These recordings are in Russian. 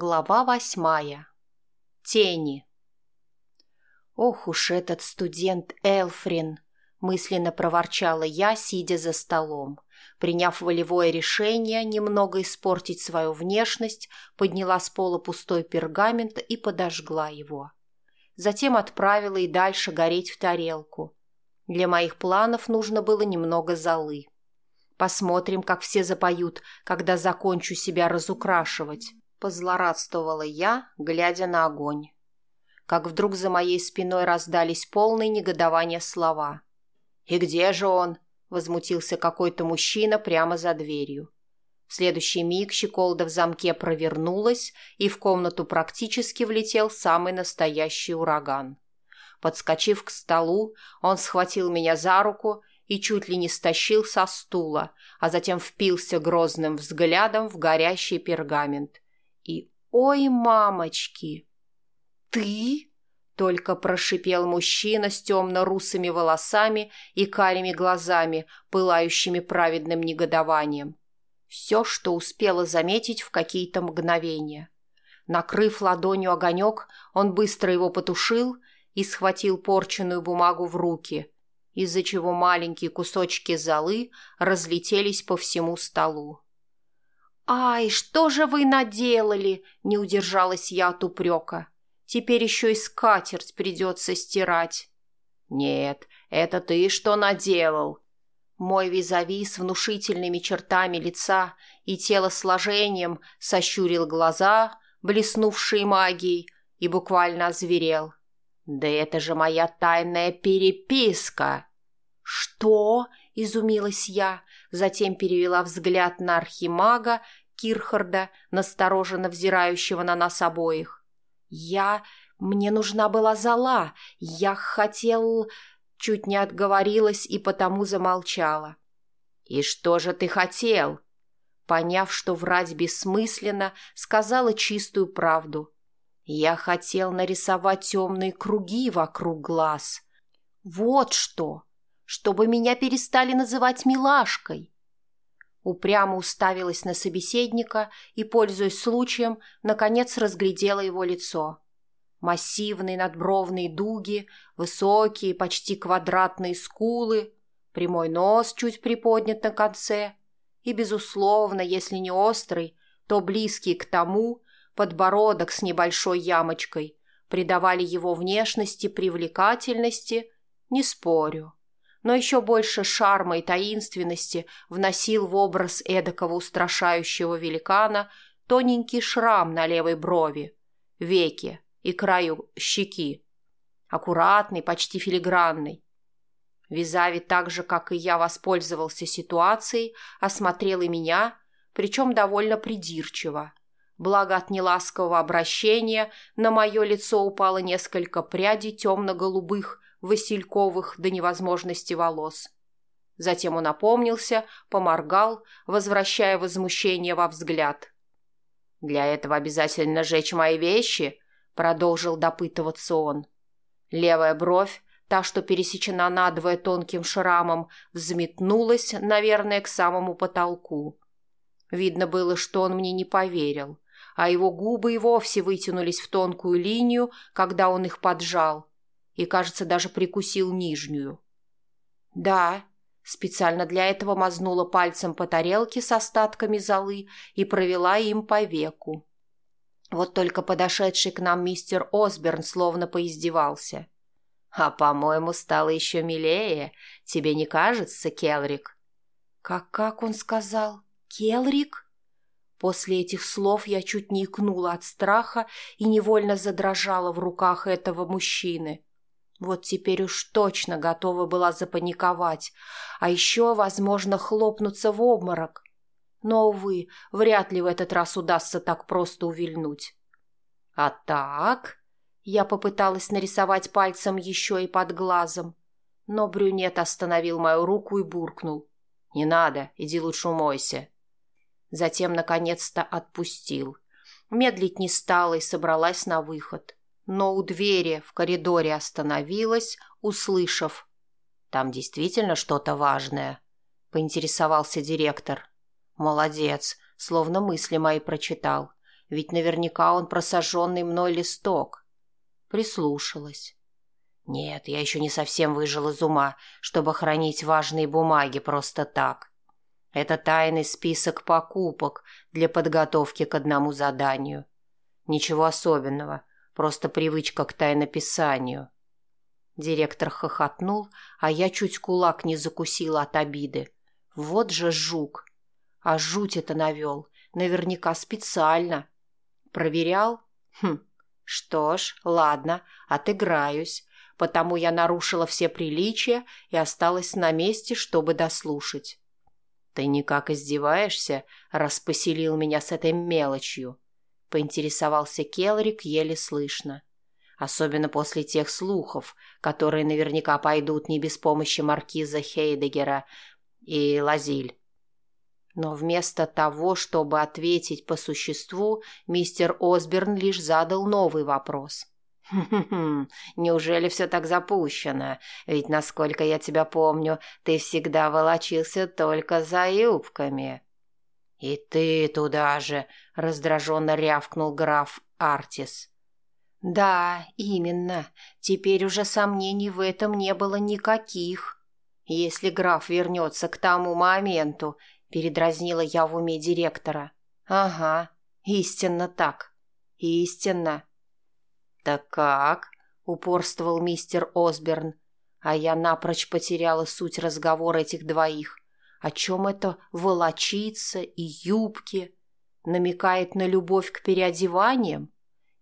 Глава восьмая. Тени. «Ох уж этот студент Элфрин!» – мысленно проворчала я, сидя за столом. Приняв волевое решение немного испортить свою внешность, подняла с пола пустой пергамент и подожгла его. Затем отправила и дальше гореть в тарелку. Для моих планов нужно было немного золы. Посмотрим, как все запоют, когда закончу себя разукрашивать. Позлорадствовала я, глядя на огонь. Как вдруг за моей спиной раздались полные негодования слова. «И где же он?» – возмутился какой-то мужчина прямо за дверью. В следующий миг щеколда в замке провернулась, и в комнату практически влетел самый настоящий ураган. Подскочив к столу, он схватил меня за руку и чуть ли не стащил со стула, а затем впился грозным взглядом в горящий пергамент. И «Ой, мамочки!» «Ты?» — только прошипел мужчина с темно-русыми волосами и карими глазами, пылающими праведным негодованием. Все, что успела заметить в какие-то мгновения. Накрыв ладонью огонек, он быстро его потушил и схватил порченную бумагу в руки — из-за чего маленькие кусочки золы разлетелись по всему столу. «Ай, что же вы наделали?» – не удержалась я от упрека. «Теперь еще и скатерть придется стирать». «Нет, это ты что наделал?» Мой визави с внушительными чертами лица и телосложением сощурил глаза, блеснувшие магией, и буквально озверел. «Да это же моя тайная переписка!» «Что?» – изумилась я, затем перевела взгляд на архимага Кирхарда, настороженно взирающего на нас обоих. «Я... Мне нужна была зола. Я хотел...» Чуть не отговорилась и потому замолчала. «И что же ты хотел?» Поняв, что врать бессмысленно, сказала чистую правду. «Я хотел нарисовать темные круги вокруг глаз. Вот что!» чтобы меня перестали называть милашкой. Упрямо уставилась на собеседника и, пользуясь случаем, наконец разглядела его лицо. Массивные надбровные дуги, высокие, почти квадратные скулы, прямой нос чуть приподнят на конце и, безусловно, если не острый, то близкий к тому, подбородок с небольшой ямочкой, придавали его внешности привлекательности, не спорю но еще больше шарма и таинственности вносил в образ эдакого устрашающего великана тоненький шрам на левой брови, веке и краю щеки. Аккуратный, почти филигранный. Визави так же, как и я, воспользовался ситуацией, осмотрел и меня, причем довольно придирчиво. Благо от неласкового обращения на мое лицо упало несколько прядей темно-голубых, васильковых до невозможности волос. Затем он опомнился, поморгал, возвращая возмущение во взгляд. «Для этого обязательно жечь мои вещи?» — продолжил допытываться он. Левая бровь, та, что пересечена надвое тонким шрамом, взметнулась, наверное, к самому потолку. Видно было, что он мне не поверил, а его губы и вовсе вытянулись в тонкую линию, когда он их поджал, и, кажется, даже прикусил нижнюю. «Да», специально для этого мазнула пальцем по тарелке с остатками золы и провела им по веку. Вот только подошедший к нам мистер Осберн словно поиздевался. «А, по-моему, стало еще милее. Тебе не кажется, Келрик?» «Как, как он сказал? Келрик?» После этих слов я чуть не икнула от страха и невольно задрожала в руках этого мужчины. Вот теперь уж точно готова была запаниковать, а еще, возможно, хлопнуться в обморок. Но, увы, вряд ли в этот раз удастся так просто увильнуть. А так... Я попыталась нарисовать пальцем еще и под глазом, но брюнет остановил мою руку и буркнул. «Не надо, иди лучше умойся». Затем, наконец-то, отпустил. Медлить не стала и собралась на выход но у двери в коридоре остановилась, услышав. «Там действительно что-то важное?» — поинтересовался директор. «Молодец, словно мысли мои прочитал. ведь наверняка он просаженный мной листок. Прислушалась. Нет, я еще не совсем выжил из ума, чтобы хранить важные бумаги просто так. Это тайный список покупок для подготовки к одному заданию. Ничего особенного, просто привычка к тайнописанию. Директор хохотнул, а я чуть кулак не закусила от обиды. Вот же жук. А жуть это навел. Наверняка специально. Проверял? Хм. Что ж, ладно, отыграюсь. Потому я нарушила все приличия и осталась на месте, чтобы дослушать. Ты никак издеваешься, раз поселил меня с этой мелочью? Поинтересовался Келрик еле слышно. Особенно после тех слухов, которые наверняка пойдут не без помощи маркиза Хейдегера и Лазиль. Но вместо того, чтобы ответить по существу, мистер Осберн лишь задал новый вопрос. «Хм-хм-хм, неужели все так запущено? Ведь, насколько я тебя помню, ты всегда волочился только за юбками». «И ты туда же!» — раздраженно рявкнул граф Артис. «Да, именно. Теперь уже сомнений в этом не было никаких. Если граф вернется к тому моменту, Передразнила я в уме директора. Ага, истинно так. Истинно. Так как? Упорствовал мистер Осберн. А я напрочь потеряла суть разговора этих двоих. О чем это волочиться и юбки? Намекает на любовь к переодеваниям?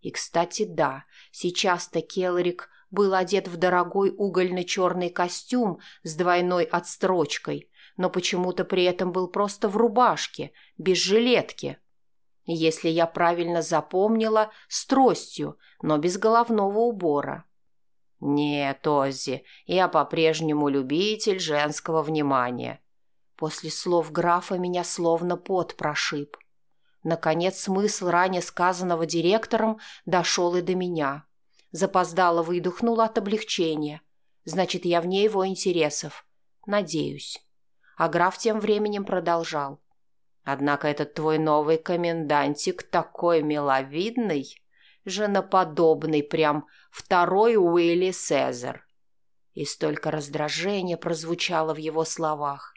И, кстати, да, сейчас-то Келрик был одет в дорогой угольно-черный костюм с двойной отстрочкой, но почему-то при этом был просто в рубашке, без жилетки. Если я правильно запомнила, с тростью, но без головного убора. «Нет, Оззи, я по-прежнему любитель женского внимания». После слов графа меня словно пот прошиб. Наконец смысл ранее сказанного директором дошел и до меня. Запоздало выдохнула от облегчения. Значит, я вне его интересов. Надеюсь а граф тем временем продолжал. «Однако этот твой новый комендантик такой миловидный, женоподобный, прям второй Уилли Сезар». И столько раздражения прозвучало в его словах.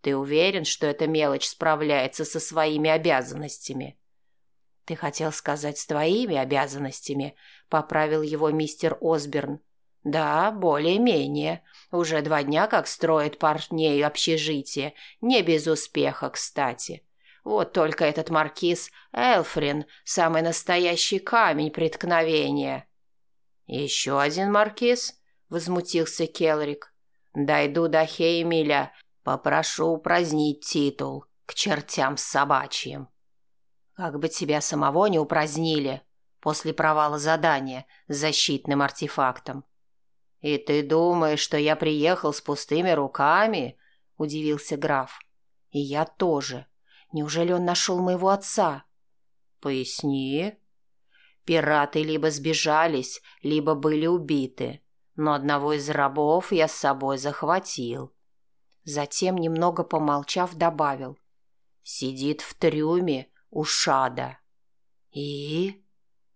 «Ты уверен, что эта мелочь справляется со своими обязанностями?» «Ты хотел сказать с твоими обязанностями», — поправил его мистер Осберн. «Да, более-менее. Уже два дня как строит парней общежитие. Не без успеха, кстати. Вот только этот маркиз Элфрин – самый настоящий камень преткновения». «Еще один маркиз?» – возмутился Келрик. «Дойду до Хеймиля, попрошу упразднить титул к чертям собачьим». «Как бы тебя самого не упразднили», после провала задания с защитным артефактом. «И ты думаешь, что я приехал с пустыми руками?» – удивился граф. «И я тоже. Неужели он нашел моего отца?» «Поясни». «Пираты либо сбежались, либо были убиты, но одного из рабов я с собой захватил». Затем, немного помолчав, добавил. «Сидит в трюме у Шада». «И?»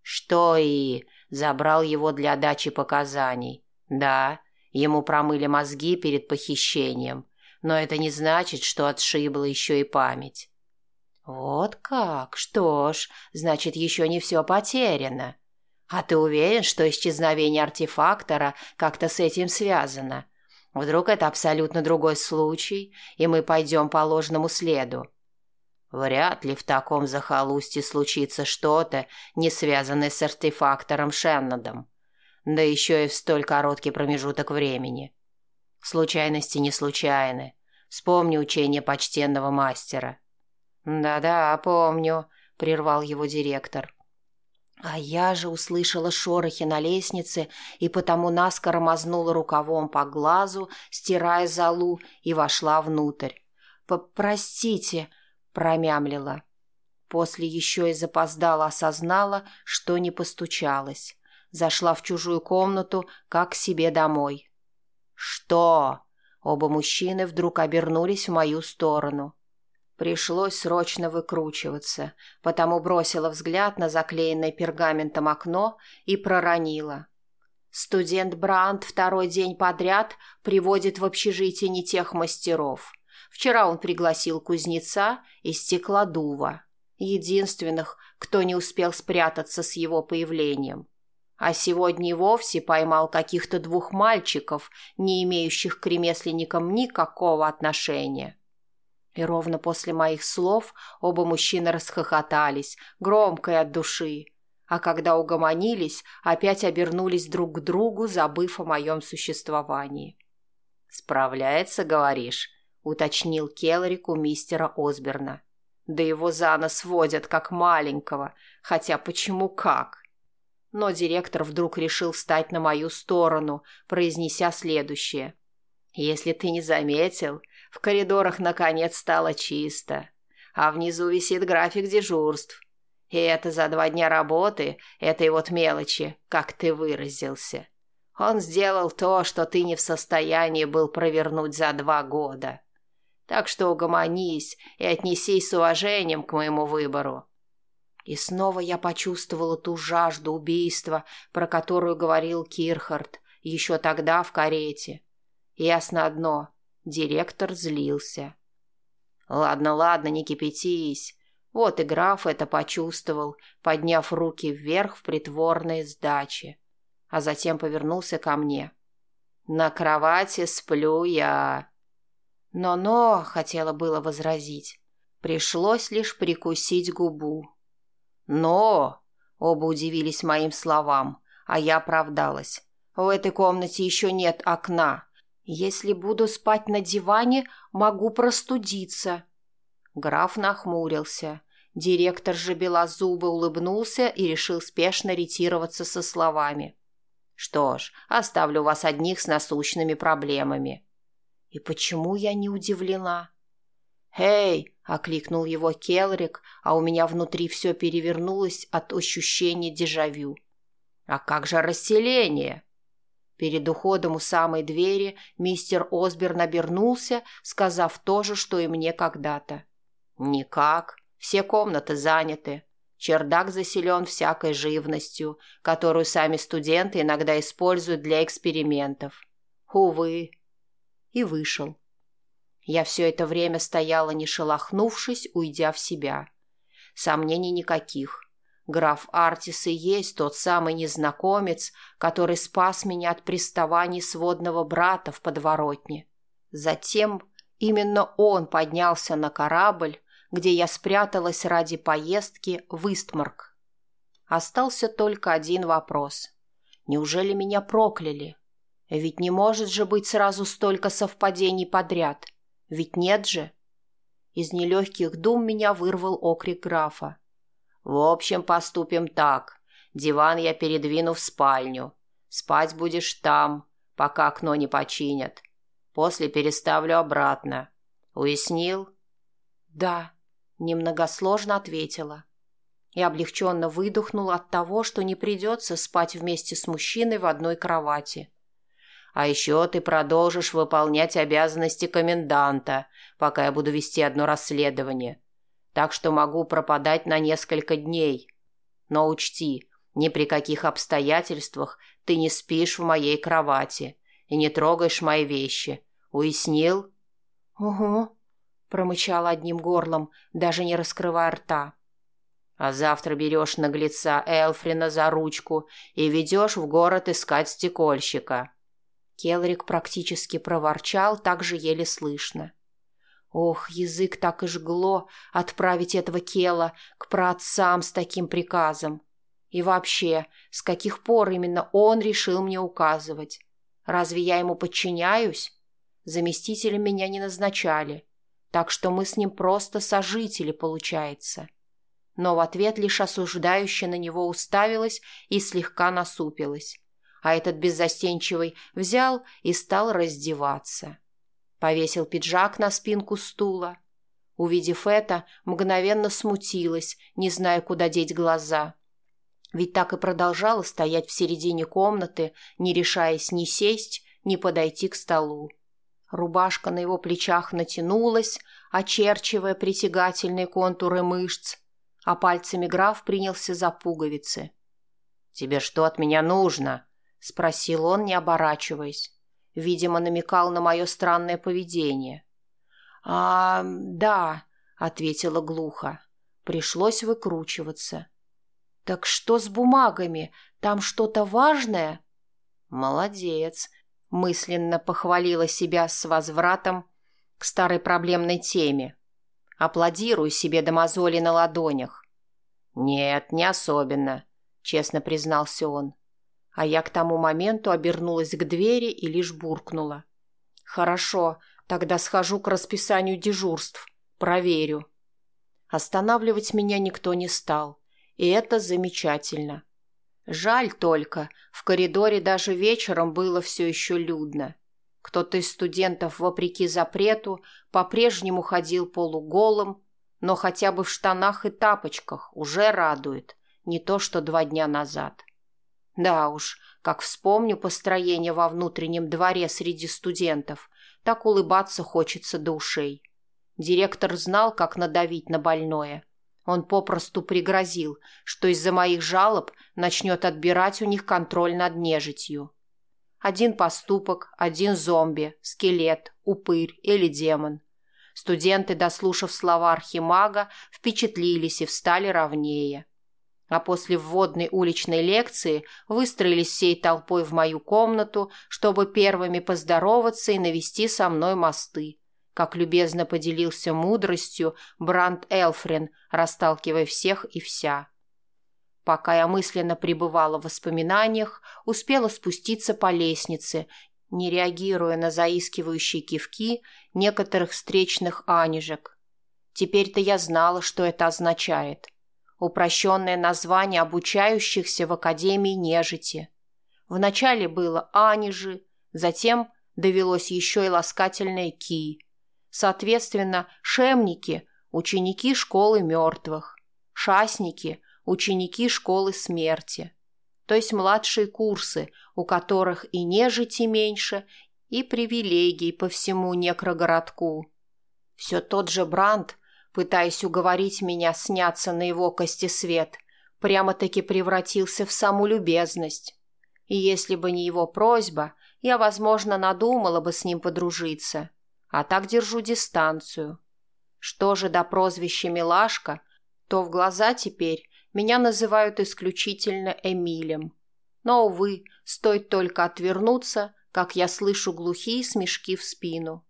«Что «и?» Забрал его для дачи показаний. Да, ему промыли мозги перед похищением, но это не значит, что отшибла еще и память. Вот как? Что ж, значит, еще не все потеряно. А ты уверен, что исчезновение артефактора как-то с этим связано? Вдруг это абсолютно другой случай, и мы пойдем по ложному следу? Вряд ли в таком захолустье случится что-то, не связанное с артефактором Шеннадом да еще и в столь короткий промежуток времени. Случайности не случайны. Вспомни учение почтенного мастера. «Да-да, помню», — прервал его директор. А я же услышала шорохи на лестнице и потому наскоро мазнула рукавом по глазу, стирая залу, и вошла внутрь. «Простите», — промямлила. После еще и запоздала осознала, что не постучалась зашла в чужую комнату, как к себе домой. «Что?» Оба мужчины вдруг обернулись в мою сторону. Пришлось срочно выкручиваться, потому бросила взгляд на заклеенное пергаментом окно и проронила. Студент Бранд второй день подряд приводит в общежитие не тех мастеров. Вчера он пригласил кузнеца и стеклодува, единственных, кто не успел спрятаться с его появлением. А сегодня и вовсе поймал каких-то двух мальчиков, не имеющих к ремесленникам никакого отношения. И ровно после моих слов оба мужчины расхохотались, громко и от души. А когда угомонились, опять обернулись друг к другу, забыв о моем существовании. «Справляется, говоришь?» — уточнил Келрик у мистера Осберна. «Да его за нос водят, как маленького, хотя почему как?» Но директор вдруг решил встать на мою сторону, произнеся следующее. «Если ты не заметил, в коридорах наконец стало чисто, а внизу висит график дежурств. И это за два дня работы, этой вот мелочи, как ты выразился. Он сделал то, что ты не в состоянии был провернуть за два года. Так что угомонись и отнесись с уважением к моему выбору. И снова я почувствовала ту жажду убийства, про которую говорил Кирхард еще тогда в карете. Ясно одно Директор злился. «Ладно, ладно, не кипятись. Вот и граф это почувствовал, подняв руки вверх в притворной сдаче, а затем повернулся ко мне. «На кровати сплю я». «Но-но», — хотела было возразить, пришлось лишь прикусить губу. «Но!» — оба удивились моим словам, а я оправдалась. «В этой комнате еще нет окна, если буду спать на диване, могу простудиться. Граф нахмурился. Директор же белозубо улыбнулся и решил спешно ретироваться со словами. «Что ж, оставлю вас одних с насущными проблемами». «И почему я не удивлена?» «Эй!» — окликнул его Келрик, а у меня внутри все перевернулось от ощущения дежавю. «А как же расселение?» Перед уходом у самой двери мистер Осберн обернулся, сказав то же, что и мне когда-то. «Никак. Все комнаты заняты. Чердак заселен всякой живностью, которую сами студенты иногда используют для экспериментов. Увы». И вышел. Я все это время стояла, не шелохнувшись, уйдя в себя. Сомнений никаких. Граф Артис и есть тот самый незнакомец, который спас меня от приставаний сводного брата в подворотне. Затем именно он поднялся на корабль, где я спряталась ради поездки в Истмарк. Остался только один вопрос. Неужели меня прокляли? Ведь не может же быть сразу столько совпадений подряд. Ведь нет же. Из нелегких дум меня вырвал окрик графа. В общем, поступим так. Диван я передвину в спальню. Спать будешь там, пока окно не починят. После переставлю обратно. Уяснил? Да, немногосложно ответила. И облегченно выдохнула от того, что не придется спать вместе с мужчиной в одной кровати. А еще ты продолжишь выполнять обязанности коменданта, пока я буду вести одно расследование так что могу пропадать на несколько дней. Но учти, ни при каких обстоятельствах ты не спишь в моей кровати и не трогаешь мои вещи. Уяснил? — Угу, — промычал одним горлом, даже не раскрывая рта. — А завтра берешь наглеца Элфрина за ручку и ведешь в город искать стекольщика. Келрик практически проворчал, так же еле слышно. — Ох, язык так и жгло отправить этого Кела к праотцам с таким приказом. И вообще, с каких пор именно он решил мне указывать? Разве я ему подчиняюсь? Заместителем меня не назначали, так что мы с ним просто сожители, получается. Но в ответ лишь осуждающе на него уставилась и слегка насупилась. А этот беззастенчивый взял и стал раздеваться. Повесил пиджак на спинку стула. Увидев это, мгновенно смутилась, не зная, куда деть глаза. Ведь так и продолжала стоять в середине комнаты, не решаясь ни сесть, ни подойти к столу. Рубашка на его плечах натянулась, очерчивая притягательные контуры мышц, а пальцами граф принялся за пуговицы. «Тебе что от меня нужно?» — спросил он, не оборачиваясь. Видимо, намекал на мое странное поведение. «А, да», — ответила глухо. Пришлось выкручиваться. «Так что с бумагами? Там что-то важное?» «Молодец», — мысленно похвалила себя с возвратом к старой проблемной теме. Аплодирую себе до мозоли на ладонях. «Нет, не особенно», — честно признался он. А я к тому моменту обернулась к двери и лишь буркнула. «Хорошо, тогда схожу к расписанию дежурств. Проверю». Останавливать меня никто не стал, и это замечательно. Жаль только, в коридоре даже вечером было все еще людно. Кто-то из студентов, вопреки запрету, по-прежнему ходил полуголым, но хотя бы в штанах и тапочках уже радует, не то что два дня назад. Да уж, как вспомню построение во внутреннем дворе среди студентов, так улыбаться хочется до ушей. Директор знал, как надавить на больное. Он попросту пригрозил, что из-за моих жалоб начнет отбирать у них контроль над нежитью. Один поступок, один зомби, скелет, упырь или демон. Студенты, дослушав слова архимага, впечатлились и встали ровнее. А после вводной уличной лекции выстроились всей толпой в мою комнату, чтобы первыми поздороваться и навести со мной мосты как любезно поделился мудростью Бранд Элфрин, расталкивая всех и вся. Пока я мысленно пребывала в воспоминаниях, успела спуститься по лестнице, не реагируя на заискивающие кивки некоторых встречных анижек. Теперь-то я знала, что это означает. Упрощенное название обучающихся в Академии нежити. Вначале было анижи, затем довелось еще и ласкательное ки, Соответственно, шемники – ученики школы мертвых, шасники – ученики школы смерти, то есть младшие курсы, у которых и нежити меньше, и привилегий по всему некрогородку. Все тот же Бранд, пытаясь уговорить меня сняться на его кости свет, прямо-таки превратился в саму любезность. И если бы не его просьба, я, возможно, надумала бы с ним подружиться а так держу дистанцию. Что же до прозвища Милашка, то в глаза теперь меня называют исключительно Эмилем. Но, увы, стоит только отвернуться, как я слышу глухие смешки в спину.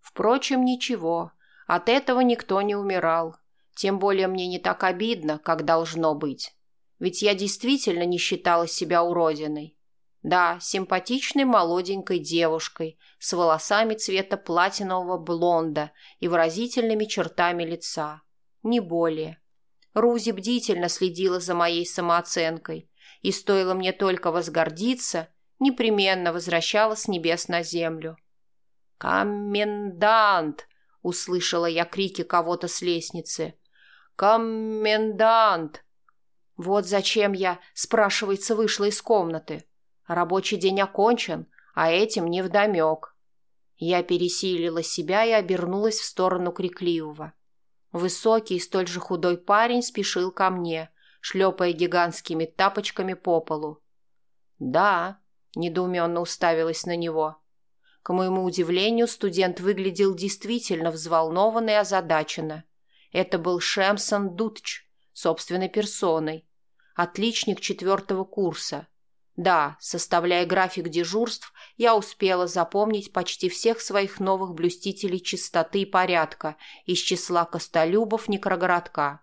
Впрочем, ничего, от этого никто не умирал. Тем более мне не так обидно, как должно быть. Ведь я действительно не считала себя уродиной. Да, симпатичной молоденькой девушкой с волосами цвета платинового блонда и выразительными чертами лица. Не более. Рузи бдительно следила за моей самооценкой, и стоило мне только возгордиться, непременно возвращала с небес на землю. «Комендант!» — услышала я крики кого-то с лестницы. «Комендант!» Вот зачем я, спрашивается, вышла из комнаты. Рабочий день окончен, а этим не вдомек. Я пересилила себя и обернулась в сторону крикливого. Высокий и столь же худой парень спешил ко мне, шлепая гигантскими тапочками по полу. «Да», — недоуменно уставилась на него. К моему удивлению, студент выглядел действительно взволнованно и озадаченно. Это был Шемсон Дутч, собственной персоной. Отличник четвертого курса, да, составляя график дежурств, я успела запомнить почти всех своих новых блюстителей чистоты и порядка из числа костолюбов некрогородка.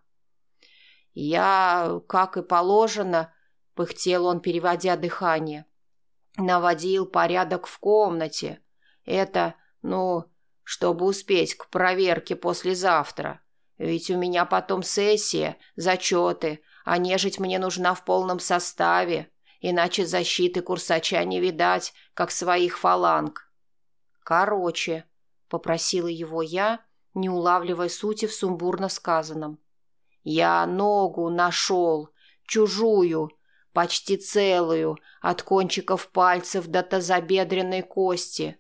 «Я, как и положено», — пыхтел он, переводя дыхание, — «наводил порядок в комнате. Это, ну, чтобы успеть к проверке послезавтра. Ведь у меня потом сессия, зачеты, а нежить мне нужна в полном составе» иначе защиты курсача не видать, как своих фаланг. «Короче», — попросила его я, не улавливая сути в сумбурно сказанном. «Я ногу нашел, чужую, почти целую, от кончиков пальцев до тазобедренной кости».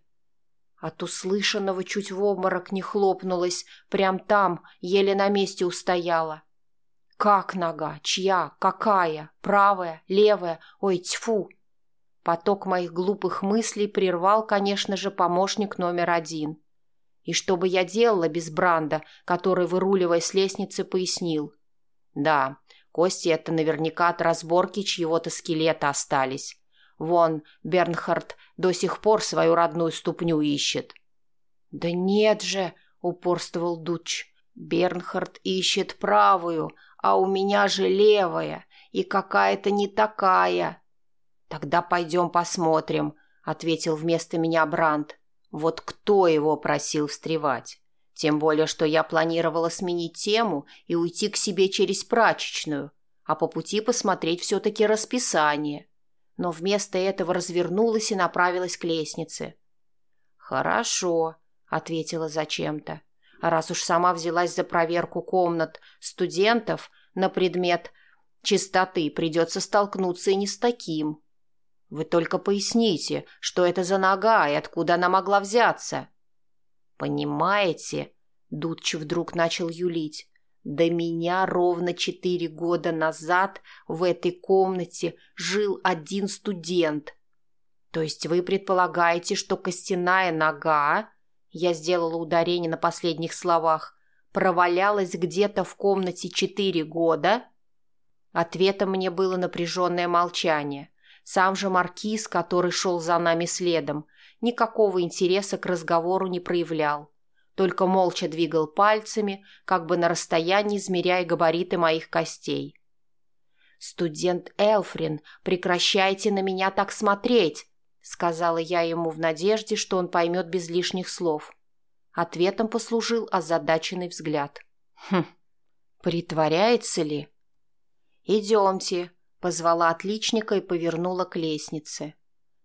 От услышанного чуть в обморок не хлопнулась, прям там, еле на месте устояла. Как нога? Чья? Какая? Правая? Левая? Ой, тьфу! Поток моих глупых мыслей прервал, конечно же, помощник номер один. И что бы я делала без Бранда, который, выруливая с лестницы, пояснил. Да, кости это наверняка от разборки чьего-то скелета остались. Вон, Бернхард до сих пор свою родную ступню ищет. «Да нет же!» — упорствовал Дуч. «Бернхард ищет правую, а у меня же левая, и какая-то не такая». «Тогда пойдем посмотрим», — ответил вместо меня Бранд. «Вот кто его просил встревать? Тем более, что я планировала сменить тему и уйти к себе через прачечную, а по пути посмотреть все-таки расписание. Но вместо этого развернулась и направилась к лестнице». «Хорошо», — ответила зачем-то. Раз уж сама взялась за проверку комнат студентов на предмет чистоты, придется столкнуться и не с таким. Вы только поясните, что это за нога и откуда она могла взяться. Понимаете, Дудч вдруг начал юлить. До меня ровно четыре года назад в этой комнате жил один студент. То есть вы предполагаете, что костяная нога, я сделала ударение на последних словах, провалялась где-то в комнате четыре года? Ответом мне было напряженное молчание – сам же маркиз, который шел за нами следом, никакого интереса к разговору не проявлял, только молча двигал пальцами, как бы на расстоянии измеряя габариты моих костей. «Студент Элфрин, прекращайте на меня так смотреть!» сказала я ему в надежде, что он поймет без лишних слов. Ответом послужил озадаченный взгляд. «Хм, притворяется ли?» «Идемте», Позвала отличника и повернула к лестнице.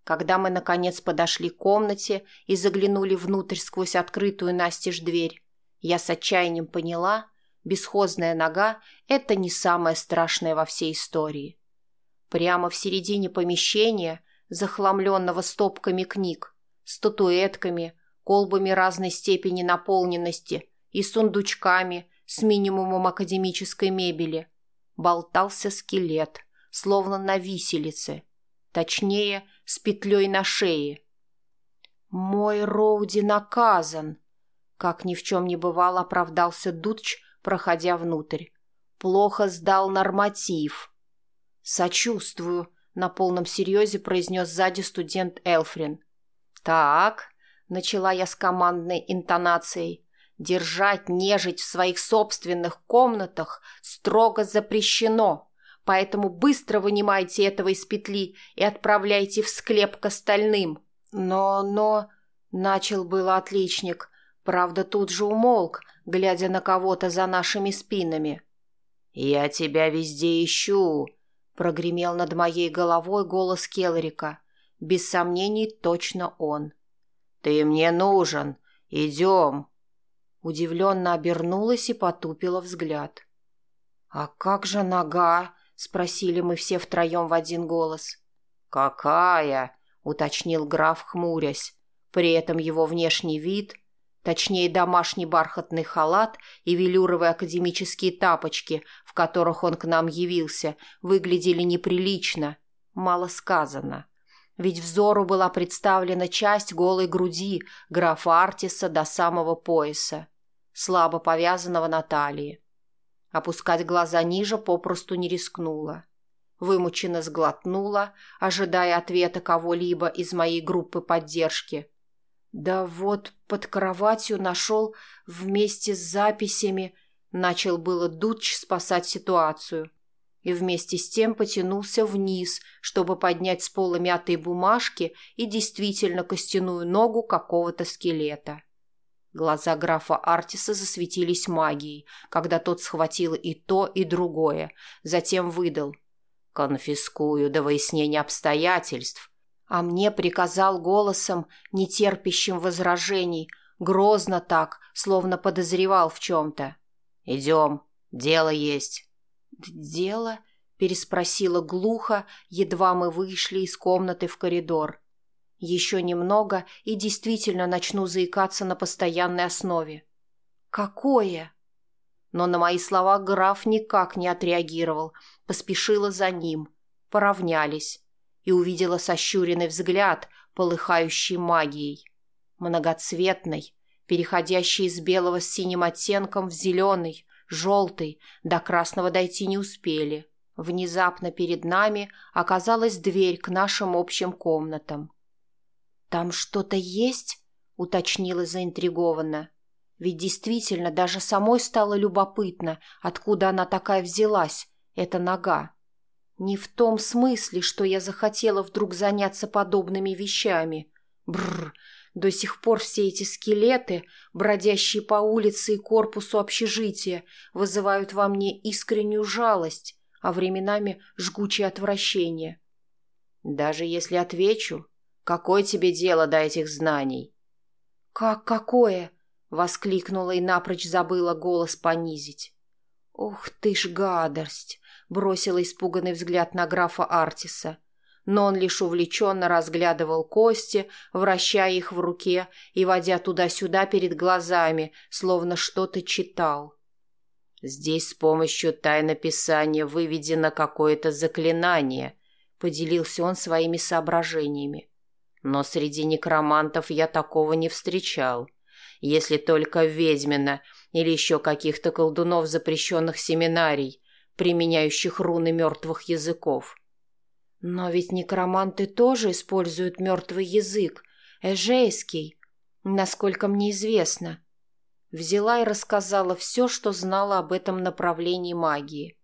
Когда мы, наконец, подошли к комнате и заглянули внутрь сквозь открытую настежь дверь, я с отчаянием поняла, бесхозная нога – это не самое страшное во всей истории. Прямо в середине помещения, захламленного стопками книг, статуэтками, колбами разной степени наполненности и сундучками с минимумом академической мебели, болтался скелет – словно на виселице, точнее, с петлей на шее. «Мой Роуди наказан!» Как ни в чем не бывало, оправдался Дудч, проходя внутрь. «Плохо сдал норматив». «Сочувствую», — на полном серьезе произнес сзади студент Элфрин. «Так», — начала я с командной интонацией, «держать нежить в своих собственных комнатах строго запрещено» поэтому быстро вынимайте этого из петли и отправляйте в склеп к остальным. Но, но... Начал было отличник, правда тут же умолк, глядя на кого-то за нашими спинами. «Я тебя везде ищу», — прогремел над моей головой голос Келрика. Без сомнений, точно он. «Ты мне нужен. Идем». Удивленно обернулась и потупила взгляд. «А как же нога?» Спросили мы все втроем в один голос. «Какая?» — уточнил граф, хмурясь. При этом его внешний вид, точнее домашний бархатный халат и велюровые академические тапочки, в которых он к нам явился, выглядели неприлично, мало сказано. Ведь взору была представлена часть голой груди графа Артиса до самого пояса, слабо повязанного на талии. Опускать глаза ниже попросту не рискнула. Вымученно сглотнула, ожидая ответа кого-либо из моей группы поддержки. «Да вот, под кроватью нашел вместе с записями...» Начал было Дудч спасать ситуацию. И вместе с тем потянулся вниз, чтобы поднять с пола мятые бумажки и действительно костяную ногу какого-то скелета. Глаза графа Артиса засветились магией, когда тот схватил и то, и другое, затем выдал. «Конфискую до выяснения обстоятельств». А мне приказал голосом, нетерпящим возражений, грозно так, словно подозревал в чем-то. «Идем, дело есть». «Дело?» – переспросила глухо, едва мы вышли из комнаты в коридор. Еще немного и действительно начну заикаться на постоянной основе. «Какое?» Но на мои слова граф никак не отреагировал, поспешила за ним. Поравнялись и увидела сощуренный взгляд, полыхающий магией. Многоцветный, переходящий из белого с синим оттенком в зеленый, желтый, до красного дойти не успели. Внезапно перед нами оказалась дверь к нашим общим комнатам. «Там что-то есть?» — уточнила заинтригованно. Ведь действительно даже самой стало любопытно, откуда она такая взялась, эта нога. Не в том смысле, что я захотела вдруг заняться подобными вещами. Бррр, до сих пор все эти скелеты, бродящие по улице и корпусу общежития, вызывают во мне искреннюю жалость, а временами жгучее отвращение. Даже если отвечу, какое тебе дело до этих знаний? Как какое? Воскликнула и напрочь забыла голос понизить. Ух ты ж гадость! Бросила испуганный взгляд на графа Артиса но он лишь увлеченно разглядывал кости, вращая их в руке и водя туда-сюда перед глазами, словно что-то читал. «Здесь с помощью тайнописания выведено какое-то заклинание», — поделился он своими соображениями. «Но среди некромантов я такого не встречал, если только ведьмина или еще каких-то колдунов запрещенных семинарий, применяющих руны мертвых языков». Но ведь некроманты тоже используют мертвый язык, эжейский, насколько мне известно. Взяла и рассказала все, что знала об этом направлении магии.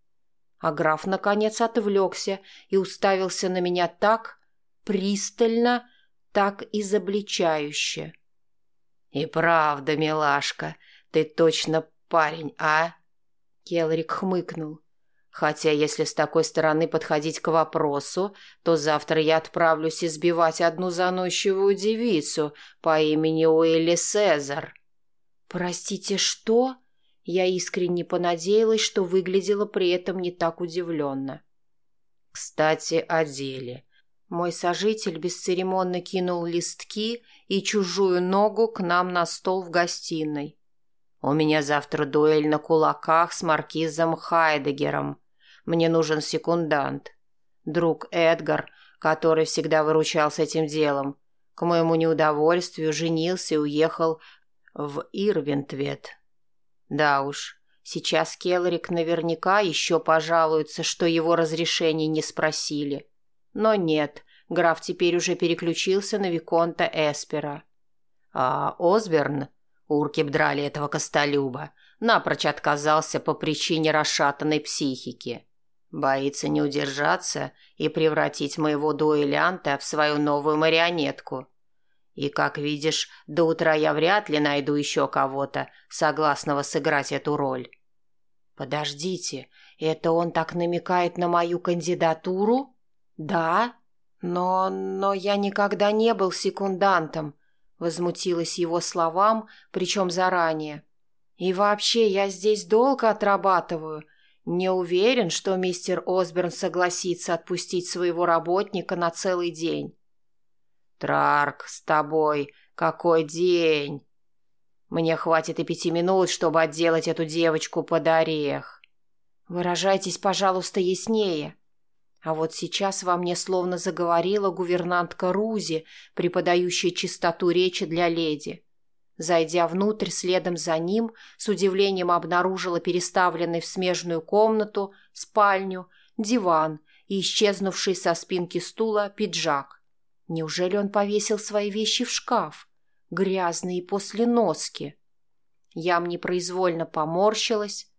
А граф, наконец, отвлекся и уставился на меня так пристально, так изобличающе. «И правда, милашка, ты точно парень, а?» Келрик хмыкнул. Хотя, если с такой стороны подходить к вопросу, то завтра я отправлюсь избивать одну заносчивую девицу по имени Уилли Сезар. «Простите, что?» Я искренне понадеялась, что выглядела при этом не так удивленно. «Кстати, о деле». Мой сожитель бесцеремонно кинул листки и чужую ногу к нам на стол в гостиной. «У меня завтра дуэль на кулаках с маркизом Хайдегером. Мне нужен секундант. Друг Эдгар, который всегда выручал с этим делом, к моему неудовольствию женился и уехал в Ирвинтвет. Да уж, сейчас Келрик наверняка еще пожалуется, что его разрешения не спросили. Но нет, граф теперь уже переключился на Виконта Эспера. А Осберн, урки бдрали этого костолюба, напрочь отказался по причине расшатанной психики. Боится не удержаться и превратить моего дуэлянта в свою новую марионетку. И, как видишь, до утра я вряд ли найду еще кого-то, согласного сыграть эту роль. Подождите, это он так намекает на мою кандидатуру? Да, но... но я никогда не был секундантом, возмутилась его словам, причем заранее. И вообще, я здесь долго отрабатываю — не уверен, что мистер Осберн согласится отпустить своего работника на целый день. Трарк, с тобой какой день? Мне хватит и пяти минут, чтобы отделать эту девочку под орех. Выражайтесь, пожалуйста, яснее. А вот сейчас во мне словно заговорила гувернантка Рузи, преподающая чистоту речи для леди. Зайдя внутрь следом за ним, с удивлением обнаружила переставленный в смежную комнату, спальню, диван и исчезнувший со спинки стула пиджак. Неужели он повесил свои вещи в шкаф? Грязные после носки. Я непроизвольно поморщилась.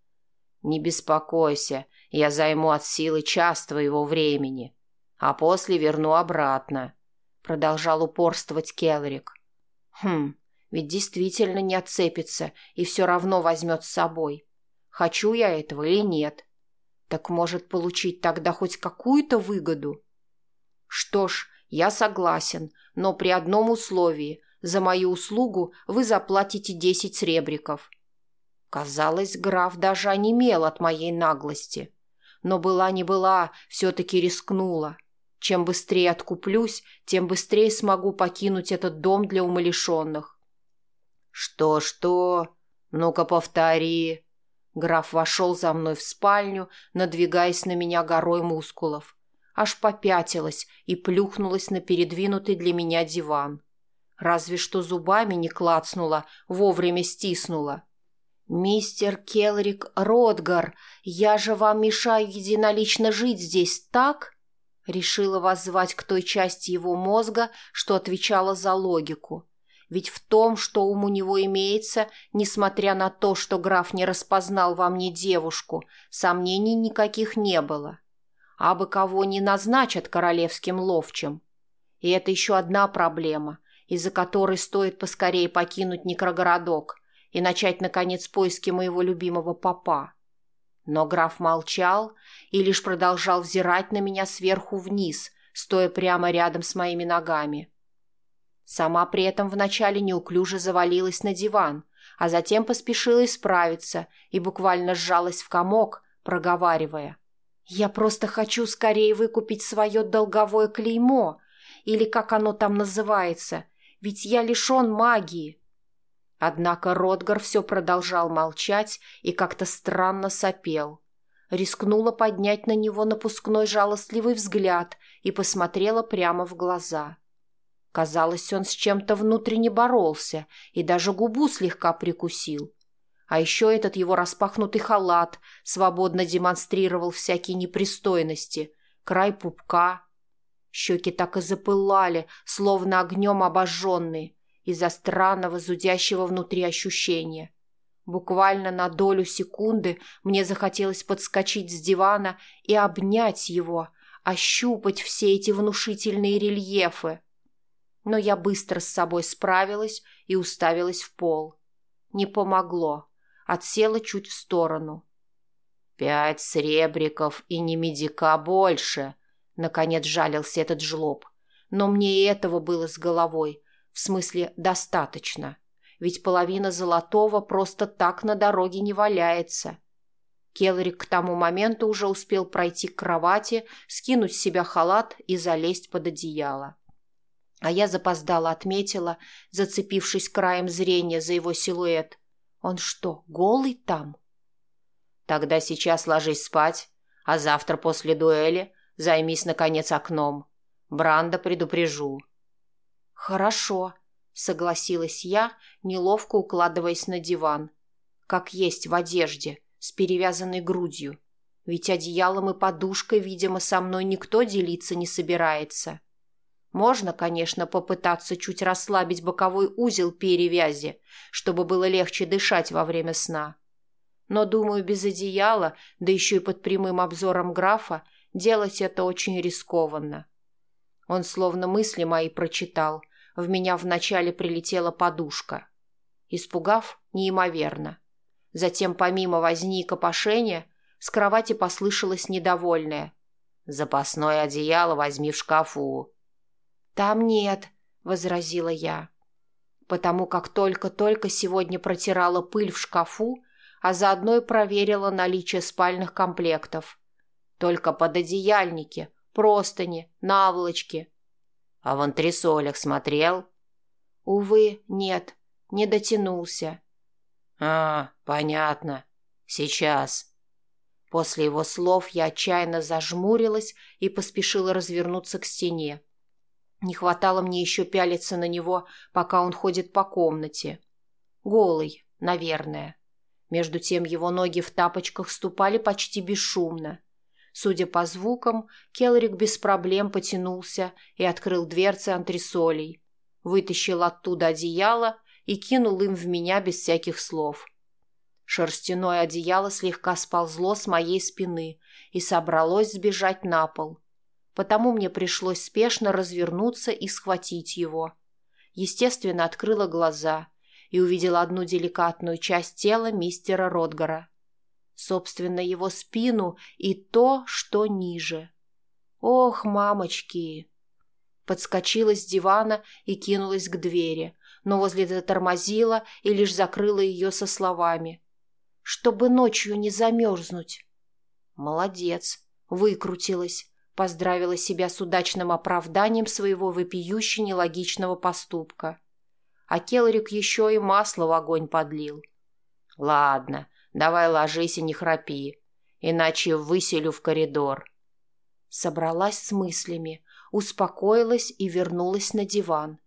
«Не беспокойся, я займу от силы час твоего времени, а после верну обратно», — продолжал упорствовать Келрик. «Хм, ведь действительно не отцепится и все равно возьмет с собой. Хочу я этого или нет? Так может получить тогда хоть какую-то выгоду? Что ж, я согласен, но при одном условии. За мою услугу вы заплатите десять сребриков. Казалось, граф даже онемел от моей наглости. Но была не была, все-таки рискнула. Чем быстрее откуплюсь, тем быстрее смогу покинуть этот дом для умалишенных. «Что-что? Ну-ка повтори!» Граф вошел за мной в спальню, надвигаясь на меня горой мускулов. Аж попятилась и плюхнулась на передвинутый для меня диван. Разве что зубами не клацнула, вовремя стиснула. «Мистер Келрик Ротгар, я же вам мешаю единолично жить здесь, так?» Решила воззвать к той части его мозга, что отвечала за логику. Ведь в том, что ум у него имеется, несмотря на то, что граф не распознал во мне девушку, сомнений никаких не было. А бы кого не назначат королевским ловчим. И это еще одна проблема, из-за которой стоит поскорее покинуть Некрогородок и начать, наконец, поиски моего любимого папа. Но граф молчал и лишь продолжал взирать на меня сверху вниз, стоя прямо рядом с моими ногами. Сама при этом вначале неуклюже завалилась на диван, а затем поспешила исправиться и буквально сжалась в комок, проговаривая. «Я просто хочу скорее выкупить свое долговое клеймо, или как оно там называется, ведь я лишен магии, Однако Ротгар все продолжал молчать и как-то странно сопел. Рискнула поднять на него напускной жалостливый взгляд и посмотрела прямо в глаза. Казалось, он с чем-то внутренне боролся и даже губу слегка прикусил. А еще этот его распахнутый халат свободно демонстрировал всякие непристойности, край пупка. Щеки так и запылали, словно огнем обожженные, из-за странного зудящего внутри ощущения. Буквально на долю секунды мне захотелось подскочить с дивана и обнять его, ощупать все эти внушительные рельефы. Но я быстро с собой справилась и уставилась в пол. Не помогло. Отсела чуть в сторону. «Пять сребриков и не медика больше», — наконец жалился этот жлоб. Но мне и этого было с головой — в смысле, достаточно. Ведь половина золотого просто так на дороге не валяется. Келрик к тому моменту уже успел пройти к кровати, скинуть с себя халат и залезть под одеяло. А я запоздала отметила, зацепившись краем зрения за его силуэт. Он что, голый там? Тогда сейчас ложись спать, а завтра после дуэли займись, наконец, окном. Бранда предупрежу. «Хорошо», — согласилась я, неловко укладываясь на диван. Как есть в одежде, с перевязанной грудью. Ведь одеялом и подушкой, видимо, со мной никто делиться не собирается. Можно, конечно, попытаться чуть расслабить боковой узел перевязи, чтобы было легче дышать во время сна. Но, думаю, без одеяла, да еще и под прямым обзором графа, делать это очень рискованно. Он словно мысли мои прочитал в меня вначале прилетела подушка. Испугав неимоверно. Затем, помимо возни и копошения, с кровати послышалось недовольное. «Запасное одеяло возьми в шкафу». «Там нет», — возразила я. Потому как только-только сегодня протирала пыль в шкафу, а заодно и проверила наличие спальных комплектов. Только под одеяльники, простыни, наволочки, а в антресолях смотрел? Увы, нет, не дотянулся. А, понятно. Сейчас. После его слов я отчаянно зажмурилась и поспешила развернуться к стене. Не хватало мне еще пялиться на него, пока он ходит по комнате. Голый, наверное. Между тем его ноги в тапочках ступали почти бесшумно. Судя по звукам, Келрик без проблем потянулся и открыл дверцы антресолей, вытащил оттуда одеяло и кинул им в меня без всяких слов. Шерстяное одеяло слегка сползло с моей спины и собралось сбежать на пол. Потому мне пришлось спешно развернуться и схватить его. Естественно, открыла глаза и увидела одну деликатную часть тела мистера Ротгара собственно, его спину и то, что ниже. Ох, мамочки! Подскочила с дивана и кинулась к двери, но возле затормозила и лишь закрыла ее со словами. Чтобы ночью не замерзнуть. Молодец, выкрутилась, поздравила себя с удачным оправданием своего вопиюще нелогичного поступка. А Келрик еще и масло в огонь подлил. «Ладно, давай ложись и не храпи, иначе выселю в коридор». Собралась с мыслями, успокоилась и вернулась на диван.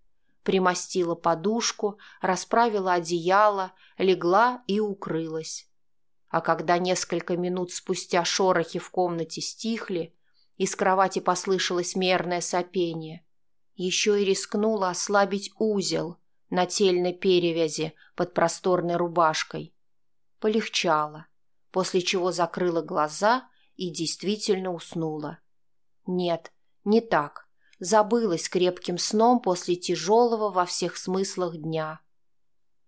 Примостила подушку, расправила одеяло, легла и укрылась. А когда несколько минут спустя шорохи в комнате стихли, из кровати послышалось мерное сопение, еще и рискнула ослабить узел на тельной перевязи под просторной рубашкой. Полегчало, после чего закрыла глаза и действительно уснула. Нет, не так. Забылась крепким сном после тяжелого во всех смыслах дня.